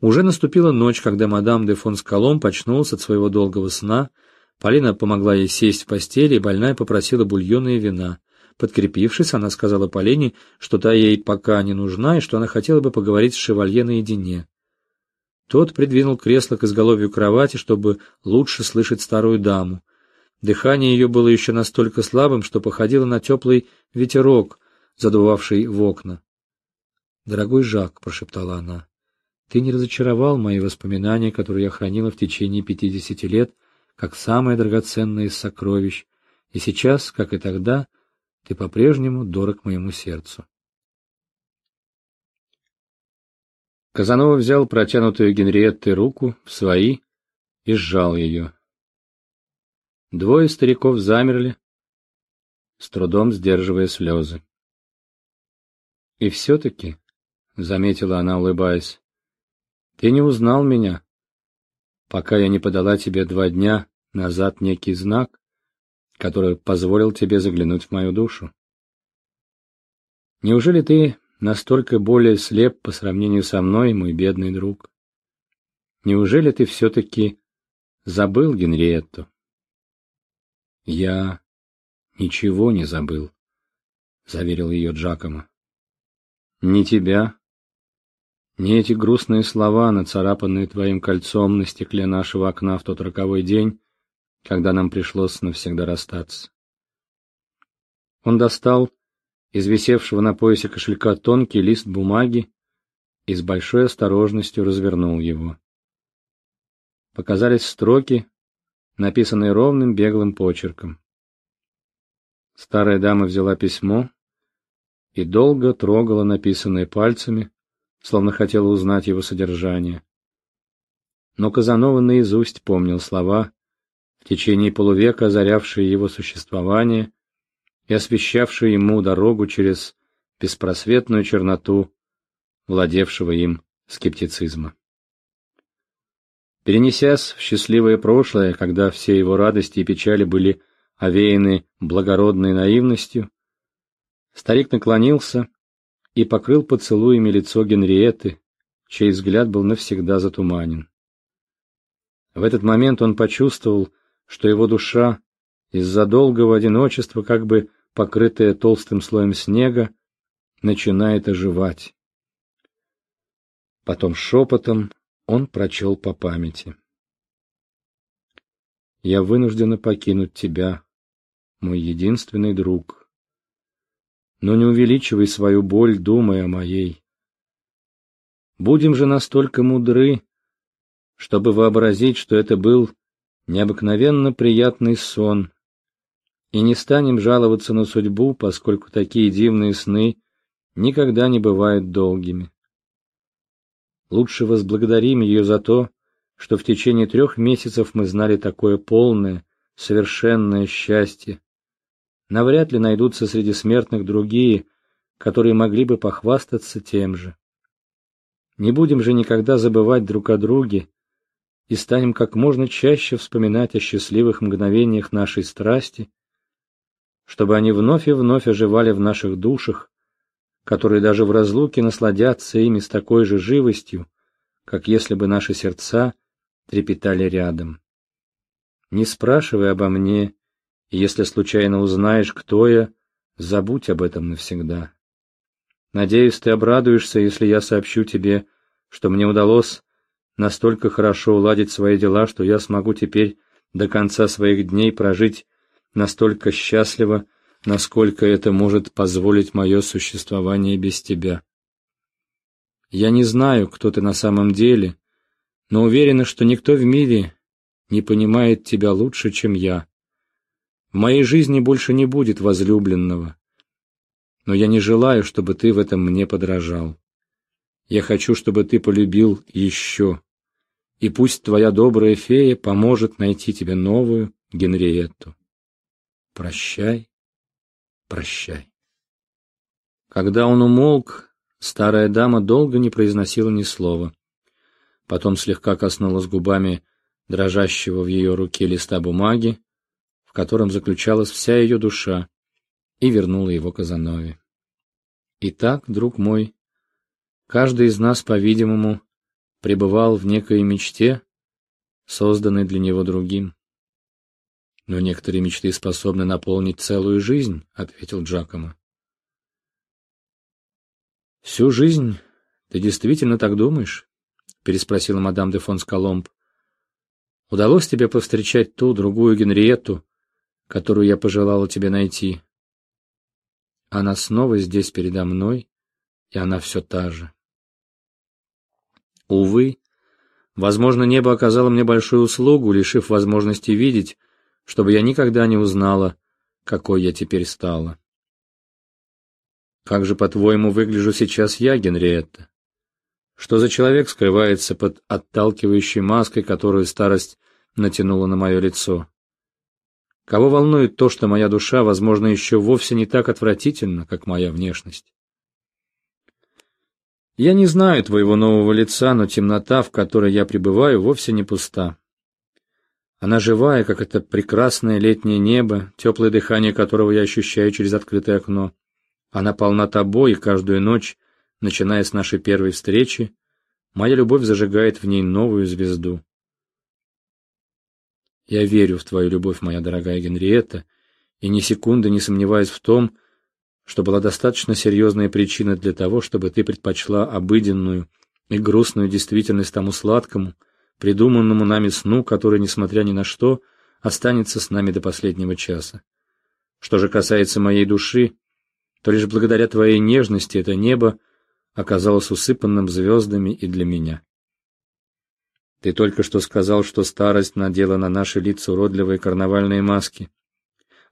Уже наступила ночь, когда мадам де фон Скалом очнулась от своего долгого сна. Полина помогла ей сесть в постели, и больная попросила бульона и вина. Подкрепившись, она сказала Полине, что та ей пока не нужна, и что она хотела бы поговорить с шевалье наедине. Тот придвинул кресло к изголовью кровати, чтобы лучше слышать старую даму. Дыхание ее было еще настолько слабым, что походило на теплый ветерок, задувавший в окна. «Дорогой Жак», — прошептала она, — «ты не разочаровал мои воспоминания, которые я хранила в течение пятидесяти лет, как самое драгоценное из сокровищ, и сейчас, как и тогда, ты по-прежнему дорог моему сердцу». Казанова взял протянутую Генриеттой руку в свои и сжал ее. Двое стариков замерли, с трудом сдерживая слезы. «И все-таки», — заметила она, улыбаясь, — «ты не узнал меня, пока я не подала тебе два дня назад некий знак, который позволил тебе заглянуть в мою душу. Неужели ты настолько более слеп по сравнению со мной, мой бедный друг? Неужели ты все-таки забыл Генриетту?» «Я ничего не забыл», — заверил ее Джакомо. «Ни тебя, ни эти грустные слова, нацарапанные твоим кольцом на стекле нашего окна в тот роковой день, когда нам пришлось навсегда расстаться». Он достал из висевшего на поясе кошелька тонкий лист бумаги и с большой осторожностью развернул его. Показались строки, написанный ровным беглым почерком. Старая дама взяла письмо и долго трогала написанное пальцами, словно хотела узнать его содержание. Но Казанова наизусть помнил слова, в течение полувека озарявшие его существование и освещавшие ему дорогу через беспросветную черноту, владевшего им скептицизма. Перенесясь в счастливое прошлое, когда все его радости и печали были овеяны благородной наивностью, старик наклонился и покрыл поцелуями лицо Генриетты, чей взгляд был навсегда затуманен. В этот момент он почувствовал, что его душа, из-за долгого одиночества, как бы покрытая толстым слоем снега, начинает оживать. Потом шепотом он прочел по памяти. «Я вынуждена покинуть тебя, мой единственный друг. Но не увеличивай свою боль, думая о моей. Будем же настолько мудры, чтобы вообразить, что это был необыкновенно приятный сон, и не станем жаловаться на судьбу, поскольку такие дивные сны никогда не бывают долгими. Лучше возблагодарим ее за то, что в течение трех месяцев мы знали такое полное, совершенное счастье. Навряд ли найдутся среди смертных другие, которые могли бы похвастаться тем же. Не будем же никогда забывать друг о друге и станем как можно чаще вспоминать о счастливых мгновениях нашей страсти, чтобы они вновь и вновь оживали в наших душах, которые даже в разлуке насладятся ими с такой же живостью, как если бы наши сердца трепетали рядом. Не спрашивай обо мне, и если случайно узнаешь, кто я, забудь об этом навсегда. Надеюсь, ты обрадуешься, если я сообщу тебе, что мне удалось настолько хорошо уладить свои дела, что я смогу теперь до конца своих дней прожить настолько счастливо, насколько это может позволить мое существование без тебя. Я не знаю, кто ты на самом деле, но уверена, что никто в мире не понимает тебя лучше, чем я. В моей жизни больше не будет возлюбленного, но я не желаю, чтобы ты в этом мне подражал. Я хочу, чтобы ты полюбил еще, и пусть твоя добрая фея поможет найти тебе новую Генриетту. Прощай, прощай. Когда он умолк, старая дама долго не произносила ни слова. Потом слегка коснулась губами дрожащего в ее руке листа бумаги, котором заключалась вся ее душа, и вернула его Казанове. Итак, друг мой, каждый из нас, по-видимому, пребывал в некой мечте, созданной для него другим. «Но некоторые мечты способны наполнить целую жизнь», — ответил Джакомо. «Всю жизнь? Ты действительно так думаешь?» — переспросила мадам де фон Сколомб. «Удалось тебе повстречать ту, другую Генриетту, которую я пожелала тебе найти? Она снова здесь передо мной, и она все та же». Увы, возможно, небо оказало мне большую услугу, лишив возможности видеть, чтобы я никогда не узнала, какой я теперь стала. Как же, по-твоему, выгляжу сейчас я, Генриетта? Что за человек скрывается под отталкивающей маской, которую старость натянула на мое лицо? Кого волнует то, что моя душа, возможно, еще вовсе не так отвратительна, как моя внешность? Я не знаю твоего нового лица, но темнота, в которой я пребываю, вовсе не пуста. Она живая, как это прекрасное летнее небо, теплое дыхание которого я ощущаю через открытое окно. Она полна тобой, и каждую ночь, начиная с нашей первой встречи, моя любовь зажигает в ней новую звезду. Я верю в твою любовь, моя дорогая Генриетта, и ни секунды не сомневаюсь в том, что была достаточно серьезная причина для того, чтобы ты предпочла обыденную и грустную действительность тому сладкому, придуманному нами сну, который, несмотря ни на что, останется с нами до последнего часа. Что же касается моей души, то лишь благодаря твоей нежности это небо оказалось усыпанным звездами и для меня. Ты только что сказал, что старость надела на наши лица уродливые карнавальные маски.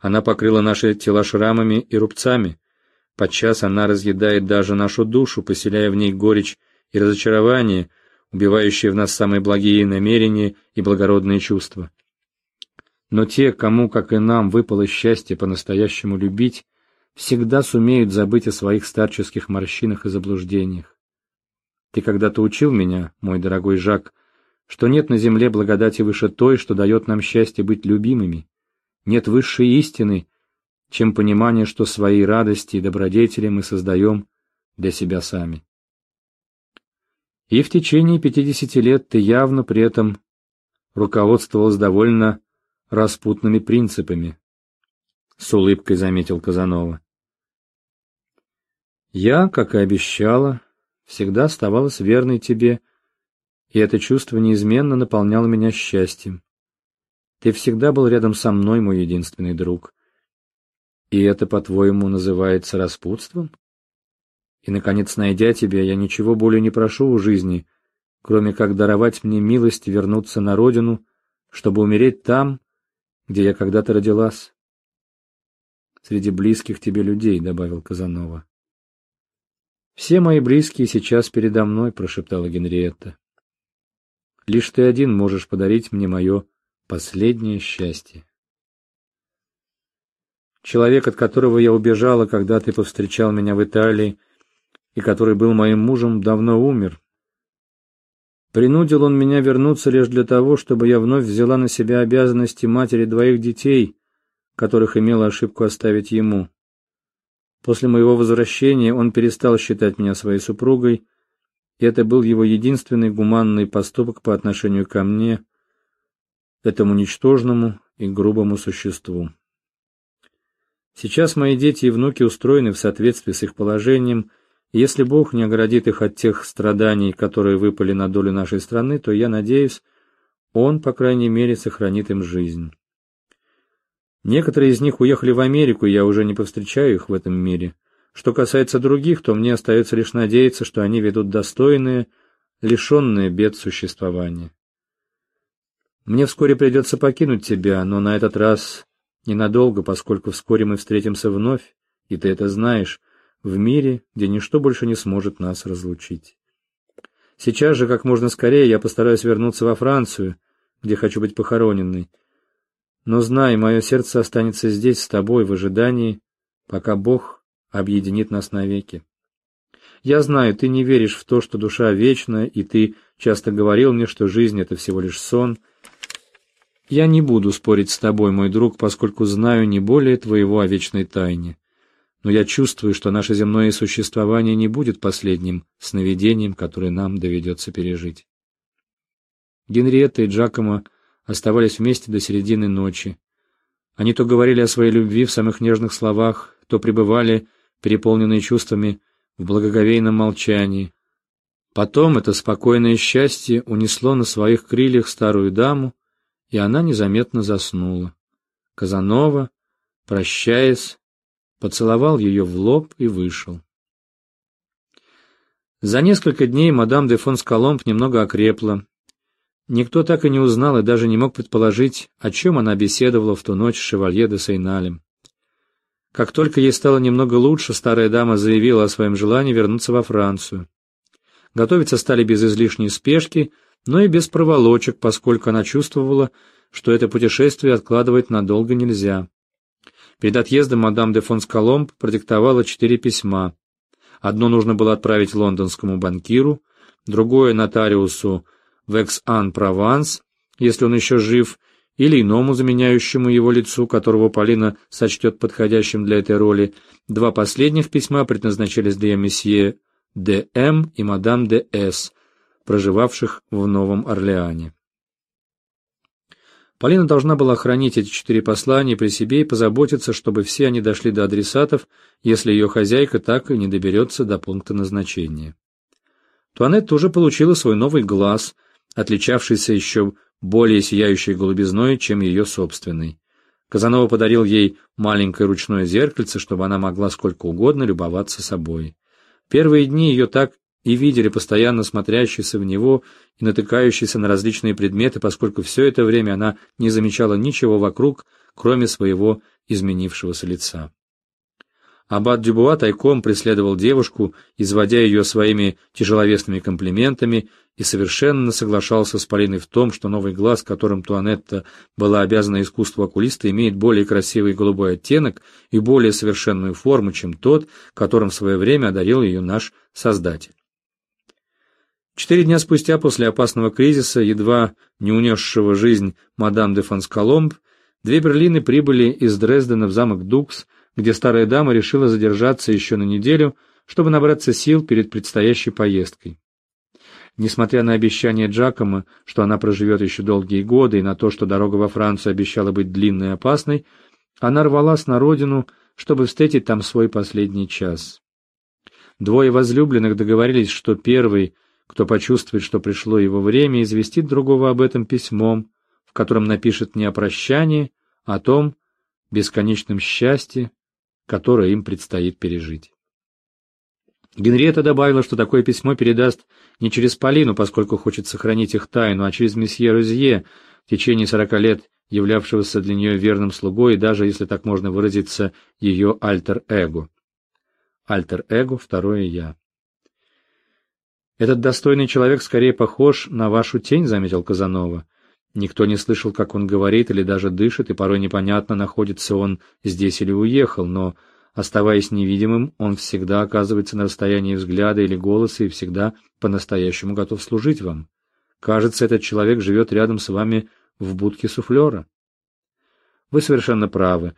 Она покрыла наши тела шрамами и рубцами. Подчас она разъедает даже нашу душу, поселяя в ней горечь и разочарование, убивающие в нас самые благие намерения и благородные чувства. Но те, кому, как и нам, выпало счастье по-настоящему любить, всегда сумеют забыть о своих старческих морщинах и заблуждениях. Ты когда-то учил меня, мой дорогой Жак, что нет на земле благодати выше той, что дает нам счастье быть любимыми. Нет высшей истины, чем понимание, что свои радости и добродетели мы создаем для себя сами. И в течение пятидесяти лет ты явно при этом руководствовалась довольно распутными принципами, — с улыбкой заметил Казанова. Я, как и обещала, всегда оставалась верной тебе, и это чувство неизменно наполняло меня счастьем. Ты всегда был рядом со мной, мой единственный друг. И это, по-твоему, называется распутством? И, наконец, найдя тебя, я ничего более не прошу у жизни, кроме как даровать мне милость вернуться на родину, чтобы умереть там, где я когда-то родилась. Среди близких тебе людей, — добавил Казанова. «Все мои близкие сейчас передо мной», — прошептала Генриетта. «Лишь ты один можешь подарить мне мое последнее счастье». Человек, от которого я убежала, когда ты повстречал меня в Италии, и который был моим мужем, давно умер. Принудил он меня вернуться лишь для того, чтобы я вновь взяла на себя обязанности матери двоих детей, которых имела ошибку оставить ему. После моего возвращения он перестал считать меня своей супругой, это был его единственный гуманный поступок по отношению ко мне, этому ничтожному и грубому существу. Сейчас мои дети и внуки устроены в соответствии с их положением – если Бог не оградит их от тех страданий, которые выпали на долю нашей страны, то я надеюсь, Он, по крайней мере, сохранит им жизнь. Некоторые из них уехали в Америку, и я уже не повстречаю их в этом мире. Что касается других, то мне остается лишь надеяться, что они ведут достойные, лишенные бед существования. Мне вскоре придется покинуть тебя, но на этот раз ненадолго, поскольку вскоре мы встретимся вновь, и ты это знаешь, в мире, где ничто больше не сможет нас разлучить. Сейчас же, как можно скорее, я постараюсь вернуться во Францию, где хочу быть похороненной. Но знай, мое сердце останется здесь с тобой в ожидании, пока Бог объединит нас навеки. Я знаю, ты не веришь в то, что душа вечна, и ты часто говорил мне, что жизнь — это всего лишь сон. Я не буду спорить с тобой, мой друг, поскольку знаю не более твоего о вечной тайне но я чувствую, что наше земное существование не будет последним сновидением, которое нам доведется пережить. Генриетта и Джакомо оставались вместе до середины ночи. Они то говорили о своей любви в самых нежных словах, то пребывали, переполненные чувствами, в благоговейном молчании. Потом это спокойное счастье унесло на своих крыльях старую даму, и она незаметно заснула. Казанова, прощаясь, поцеловал ее в лоб и вышел. За несколько дней мадам де фон Скаломб немного окрепла. Никто так и не узнал и даже не мог предположить, о чем она беседовала в ту ночь с шевалье де Сейналем. Как только ей стало немного лучше, старая дама заявила о своем желании вернуться во Францию. Готовиться стали без излишней спешки, но и без проволочек, поскольку она чувствовала, что это путешествие откладывать надолго нельзя. Перед отъездом мадам де фон Скаломб продиктовала четыре письма. Одно нужно было отправить лондонскому банкиру, другое — нотариусу в Экс-Ан-Прованс, если он еще жив, или иному заменяющему его лицу, которого Полина сочтет подходящим для этой роли. Два последних письма предназначались для месье Д. М. и мадам Д. С., проживавших в Новом Орлеане. Полина должна была хранить эти четыре послания при себе и позаботиться, чтобы все они дошли до адресатов, если ее хозяйка так и не доберется до пункта назначения. Туанетта уже получила свой новый глаз, отличавшийся еще более сияющей голубизной, чем ее собственный. Казанова подарил ей маленькое ручное зеркальце, чтобы она могла сколько угодно любоваться собой. Первые дни ее так и видели постоянно смотрящийся в него и натыкающийся на различные предметы, поскольку все это время она не замечала ничего вокруг, кроме своего изменившегося лица. Аббат Дюбуа тайком преследовал девушку, изводя ее своими тяжеловесными комплиментами, и совершенно соглашался с Полиной в том, что новый глаз, которым Туанетта была обязана искусству окулиста, имеет более красивый голубой оттенок и более совершенную форму, чем тот, которым в свое время одарил ее наш Создатель. Четыре дня спустя после опасного кризиса, едва не унесшего жизнь мадам де Фансколомб, две Берлины прибыли из Дрездена в замок Дукс, где старая дама решила задержаться еще на неделю, чтобы набраться сил перед предстоящей поездкой. Несмотря на обещание Джакома, что она проживет еще долгие годы, и на то, что дорога во Францию обещала быть длинной и опасной, она рвалась на родину, чтобы встретить там свой последний час. Двое возлюбленных договорились, что первый — кто почувствует, что пришло его время, известит другого об этом письмом, в котором напишет не о прощании, а о том бесконечном счастье, которое им предстоит пережить. Генриетта добавила, что такое письмо передаст не через Полину, поскольку хочет сохранить их тайну, а через месье Розье, в течение сорока лет являвшегося для нее верным слугой и даже, если так можно выразиться, ее альтер-эго. Альтер-эго — второе «я». «Этот достойный человек скорее похож на вашу тень», — заметил Казанова. Никто не слышал, как он говорит или даже дышит, и порой непонятно, находится он здесь или уехал, но, оставаясь невидимым, он всегда оказывается на расстоянии взгляда или голоса и всегда по-настоящему готов служить вам. Кажется, этот человек живет рядом с вами в будке суфлера. Вы совершенно правы.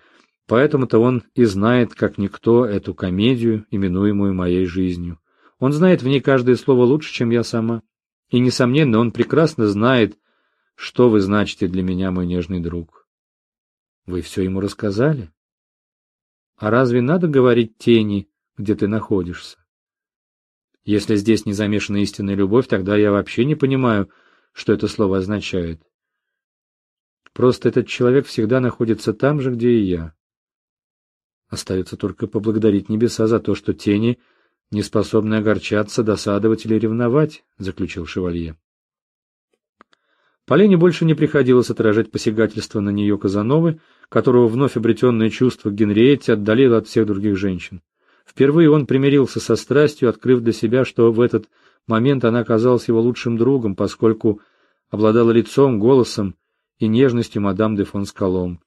Поэтому-то он и знает, как никто, эту комедию, именуемую моей жизнью. Он знает в ней каждое слово лучше, чем я сама. И, несомненно, он прекрасно знает, что вы значите для меня, мой нежный друг. Вы все ему рассказали? А разве надо говорить тени, где ты находишься? Если здесь не замешана истинная любовь, тогда я вообще не понимаю, что это слово означает. Просто этот человек всегда находится там же, где и я. Остается только поблагодарить небеса за то, что тени — не способны огорчаться, досадовать или ревновать, — заключил шевалье. Полене больше не приходилось отражать посягательство на нее Казановы, которого вновь обретенное чувство к отдалило от всех других женщин. Впервые он примирился со страстью, открыв для себя, что в этот момент она оказалась его лучшим другом, поскольку обладала лицом, голосом и нежностью мадам де фон Скалом.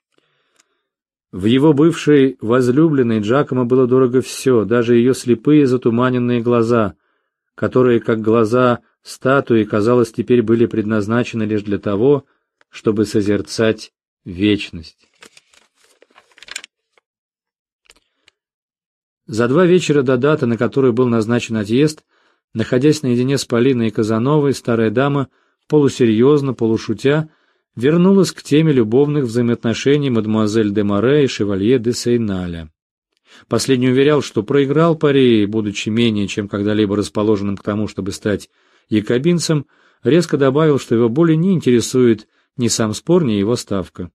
В его бывшей возлюбленной Джакомо было дорого все, даже ее слепые затуманенные глаза, которые, как глаза статуи, казалось, теперь были предназначены лишь для того, чтобы созерцать вечность. За два вечера до даты, на которую был назначен отъезд, находясь наедине с Полиной и Казановой, старая дама полусерьезно, полушутя, вернулась к теме любовных взаимоотношений мадемуазель де Море и шевалье де Сейналя. Последний уверял, что проиграл пари, будучи менее чем когда-либо расположенным к тому, чтобы стать якобинцем, резко добавил, что его более не интересует ни сам спор, ни его ставка.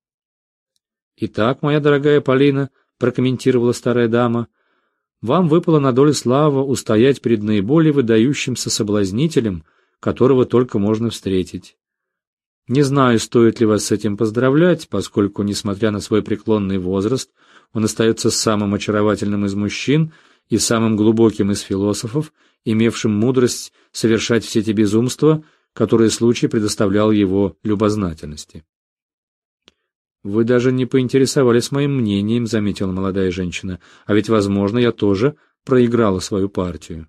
«Итак, моя дорогая Полина», — прокомментировала старая дама, — «вам выпало на долю слава устоять перед наиболее выдающимся соблазнителем, которого только можно встретить. Не знаю, стоит ли вас с этим поздравлять, поскольку, несмотря на свой преклонный возраст, он остается самым очаровательным из мужчин и самым глубоким из философов, имевшим мудрость совершать все те безумства, которые случай предоставлял его любознательности. «Вы даже не поинтересовались моим мнением», — заметила молодая женщина, «а ведь, возможно, я тоже проиграла свою партию».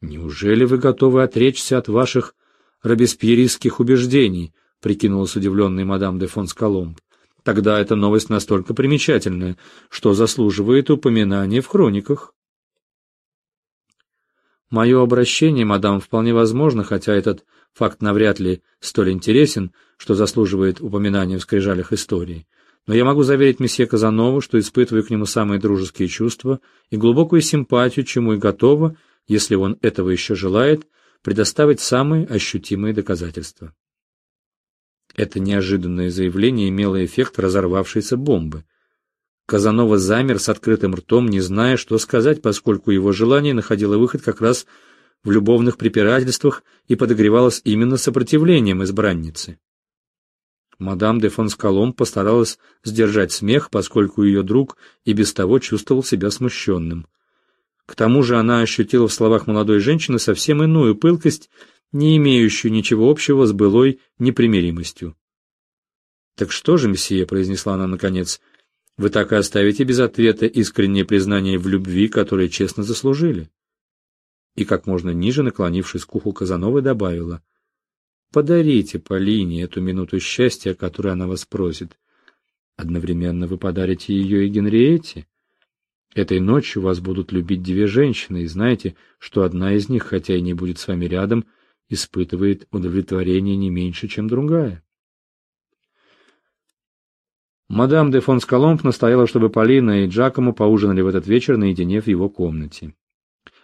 «Неужели вы готовы отречься от ваших робеспьеристских убеждений?» — прикинулась удивленной мадам де фон Скаломб. «Тогда эта новость настолько примечательная, что заслуживает упоминания в хрониках». Мое обращение, мадам, вполне возможно, хотя этот факт навряд ли столь интересен, что заслуживает упоминания в скрижалях истории. Но я могу заверить месье Казанову, что испытываю к нему самые дружеские чувства и глубокую симпатию, чему и готова, если он этого еще желает, предоставить самые ощутимые доказательства. Это неожиданное заявление имело эффект разорвавшейся бомбы. Казанова замер с открытым ртом, не зная, что сказать, поскольку его желание находило выход как раз в любовных препирательствах и подогревалось именно сопротивлением избранницы. Мадам де фон Скалом постаралась сдержать смех, поскольку ее друг и без того чувствовал себя смущенным. К тому же она ощутила в словах молодой женщины совсем иную пылкость, не имеющую ничего общего с былой непримиримостью. «Так что же, месье», — произнесла она наконец, — вы так и оставите без ответа искреннее признание в любви, которое честно заслужили. И как можно ниже, наклонившись к уху Казановой, добавила, «Подарите Полине эту минуту счастья, о которой она вас просит. Одновременно вы подарите ее и Генриете. Этой ночью вас будут любить две женщины, и знаете, что одна из них, хотя и не будет с вами рядом, испытывает удовлетворение не меньше, чем другая. Мадам де фон Скаломб настояла, чтобы Полина и Джакомо поужинали в этот вечер наедине в его комнате.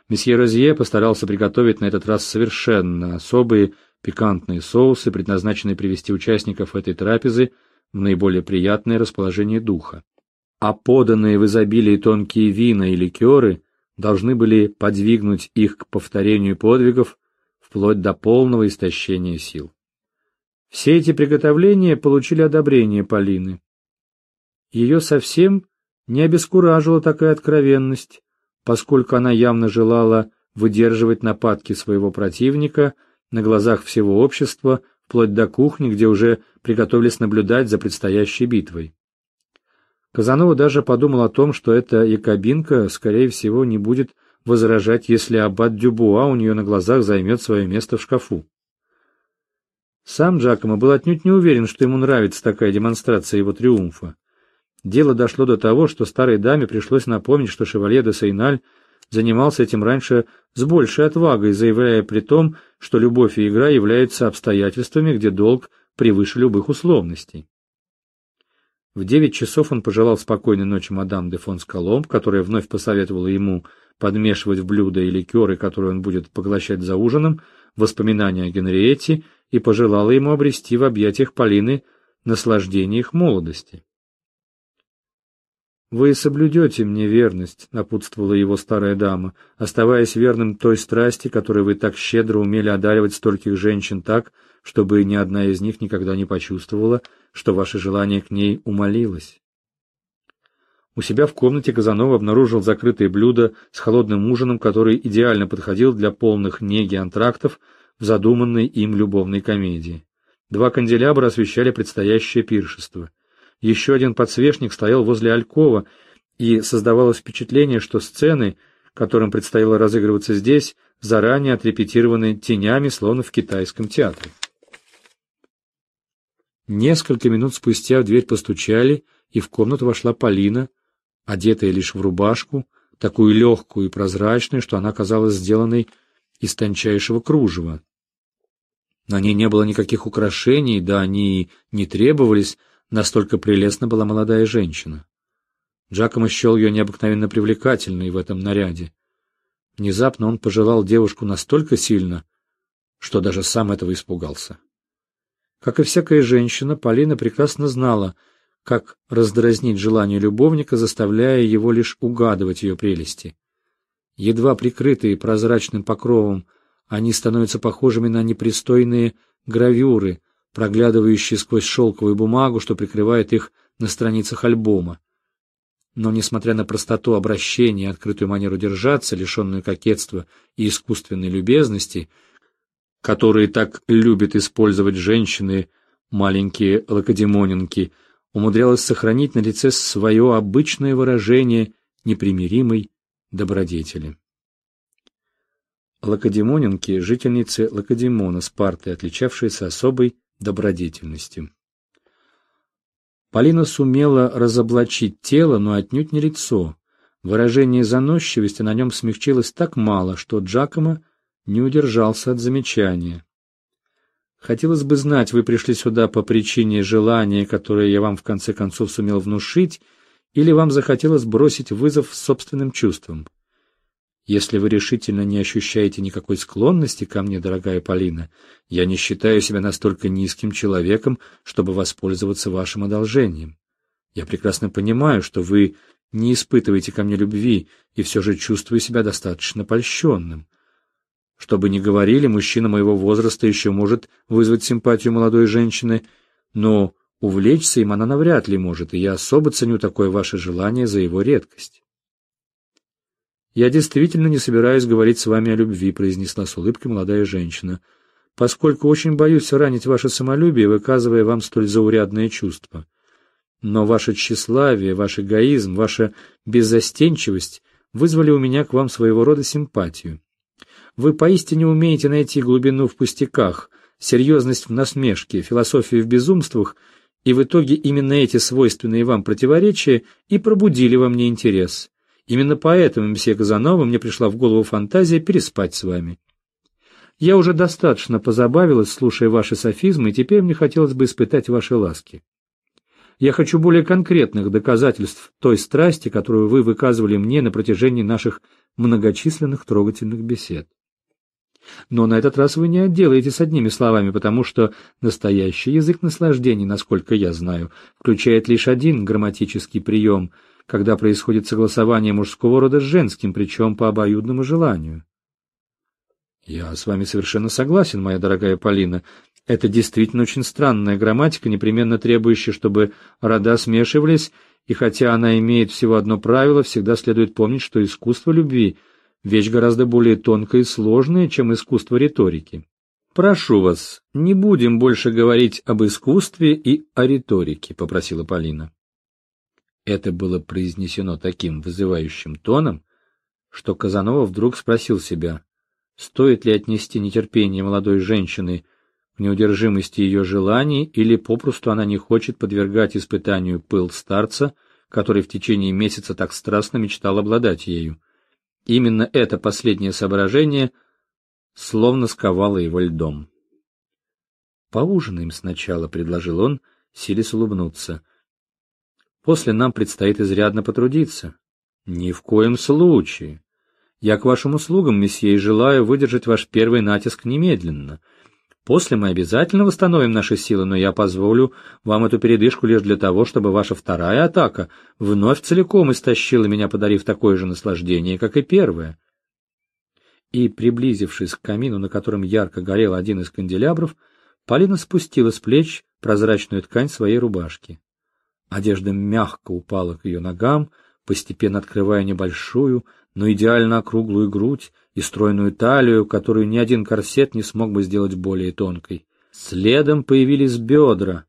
Месье Розье постарался приготовить на этот раз совершенно особые пикантные соусы, предназначенные привести участников этой трапезы в наиболее приятное расположение духа. А поданные в изобилии тонкие вина и ликеры должны были подвигнуть их к повторению подвигов вплоть до полного истощения сил. Все эти приготовления получили одобрение Полины. Ее совсем не обескуражила такая откровенность, поскольку она явно желала выдерживать нападки своего противника на глазах всего общества, вплоть до кухни, где уже приготовились наблюдать за предстоящей битвой. Казанова даже подумал о том, что эта якобинка, скорее всего, не будет возражать, если аббат Дюбуа у нее на глазах займет свое место в шкафу. Сам Джакомо был отнюдь не уверен, что ему нравится такая демонстрация его триумфа. Дело дошло до того, что старой даме пришлось напомнить, что шевалье де Сейналь занимался этим раньше с большей отвагой, заявляя при том, что любовь и игра являются обстоятельствами, где долг превыше любых условностей. В девять часов он пожелал спокойной ночи мадам де фон Скаломб, которая вновь посоветовала ему подмешивать в блюда и ликеры, которые он будет поглощать за ужином, воспоминания о Генриетте и пожелала ему обрести в объятиях Полины наслаждение их молодости. «Вы соблюдете мне верность», — напутствовала его старая дама, «оставаясь верным той страсти, которой вы так щедро умели одаривать стольких женщин так, чтобы ни одна из них никогда не почувствовала, что ваше желание к ней умолилось». У себя в комнате Казанова обнаружил закрытое блюдо с холодным ужином, который идеально подходил для полных неги антрактов в задуманной им любовной комедии. Два канделябра освещали предстоящее пиршество — еще один подсвечник стоял возле Алькова, и создавалось впечатление, что сцены, которым предстояло разыгрываться здесь, заранее отрепетированы тенями, словно в китайском театре. Несколько минут спустя в дверь постучали, и в комнату вошла Полина, одетая лишь в рубашку, такую легкую и прозрачную, что она казалась сделанной из тончайшего кружева. На ней не было никаких украшений, да они не требовались, настолько прелестна была молодая женщина. Джакомо счел ее необыкновенно привлекательной в этом наряде. Внезапно он пожелал девушку настолько сильно, что даже сам этого испугался. Как и всякая женщина, Полина прекрасно знала, как раздразнить желание любовника, заставляя его лишь угадывать ее прелести. Едва прикрытые прозрачным покровом, они становятся похожими на непристойные гравюры, проглядывающие сквозь шелковую бумагу, что прикрывает их на страницах альбома. Но, несмотря на простоту обращения и открытую манеру держаться, лишенную кокетства и искусственной любезности, которые так любят использовать женщины, маленькие лакодемонинки, умудрялась сохранить на лице свое обычное выражение непримиримой добродетели. Лакодемонинки – жительницы Лакодемона, Спарты, отличавшиеся особой добродетельностью. Полина сумела разоблачить тело, но отнюдь не лицо. Выражение заносчивости на нем смягчилось так мало, что Джакомо не удержался от замечания. Хотелось бы знать, вы пришли сюда по причине желания, которое я вам в конце концов сумел внушить, или вам захотелось бросить вызов собственным чувствам? Если вы решительно не ощущаете никакой склонности ко мне, дорогая Полина, я не считаю себя настолько низким человеком, чтобы воспользоваться вашим одолжением. Я прекрасно понимаю, что вы не испытываете ко мне любви, и все же чувствую себя достаточно польщенным. Что бы ни говорили, мужчина моего возраста еще может вызвать симпатию молодой женщины, но увлечься им она навряд ли может, и я особо ценю такое ваше желание за его редкость. «Я действительно не собираюсь говорить с вами о любви», — произнесла с улыбкой молодая женщина, «поскольку очень боюсь ранить ваше самолюбие, выказывая вам столь заурядные чувства. Но ваше тщеславие, ваш эгоизм, ваша беззастенчивость вызвали у меня к вам своего рода симпатию. Вы поистине умеете найти глубину в пустяках, серьезность в насмешке, философию в безумствах, и в итоге именно эти свойственные вам противоречия и пробудили во мне интерес». Именно поэтому, мсье Казанова, мне пришла в голову фантазия переспать с вами. Я уже достаточно позабавилась, слушая ваши софизмы, и теперь мне хотелось бы испытать ваши ласки. Я хочу более конкретных доказательств той страсти, которую вы выказывали мне на протяжении наших многочисленных трогательных бесед. Но на этот раз вы не отделаетесь одними словами, потому что настоящий язык наслаждений, насколько я знаю, включает лишь один грамматический прием — когда происходит согласование мужского рода с женским, причем по обоюдному желанию. Я с вами совершенно согласен, моя дорогая Полина. Это действительно очень странная грамматика, непременно требующая, чтобы рода смешивались, и хотя она имеет всего одно правило, всегда следует помнить, что искусство любви — вещь гораздо более тонкая и сложная, чем искусство риторики. «Прошу вас, не будем больше говорить об искусстве и о риторике», — попросила Полина. Это было произнесено таким вызывающим тоном, что Казанова вдруг спросил себя, стоит ли отнести нетерпение молодой женщины к неудержимости ее желаний или попросту она не хочет подвергать испытанию пыл старца, который в течение месяца так страстно мечтал обладать ею. Именно это последнее соображение словно сковало его льдом. «Поужинаем сначала», — предложил он, силясь улыбнуться. После нам предстоит изрядно потрудиться. Ни в коем случае. Я к вашим услугам, месье, и желаю выдержать ваш первый натиск немедленно. После мы обязательно восстановим наши силы, но я позволю вам эту передышку лишь для того, чтобы ваша вторая атака вновь целиком истощила меня, подарив такое же наслаждение, как и первая. И, приблизившись к камину, на котором ярко горел один из канделябров, Полина спустила с плеч прозрачную ткань своей рубашки. Одежда мягко упала к ее ногам, постепенно открывая небольшую, но идеально округлую грудь и стройную талию, которую ни один корсет не смог бы сделать более тонкой. Следом появились бедра.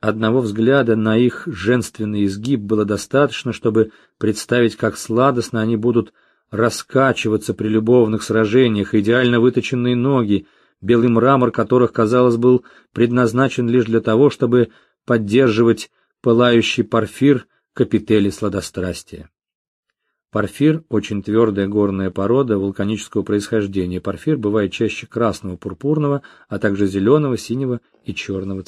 Одного взгляда на их женственный изгиб было достаточно, чтобы представить, как сладостно они будут раскачиваться при любовных сражениях, идеально выточенные ноги, белый мрамор которых, казалось, был предназначен лишь для того, чтобы поддерживать пылающий парфир капители сладострастия. Порфир – очень твердая горная порода вулканического происхождения. Порфир бывает чаще красного, пурпурного, а также зеленого, синего и черного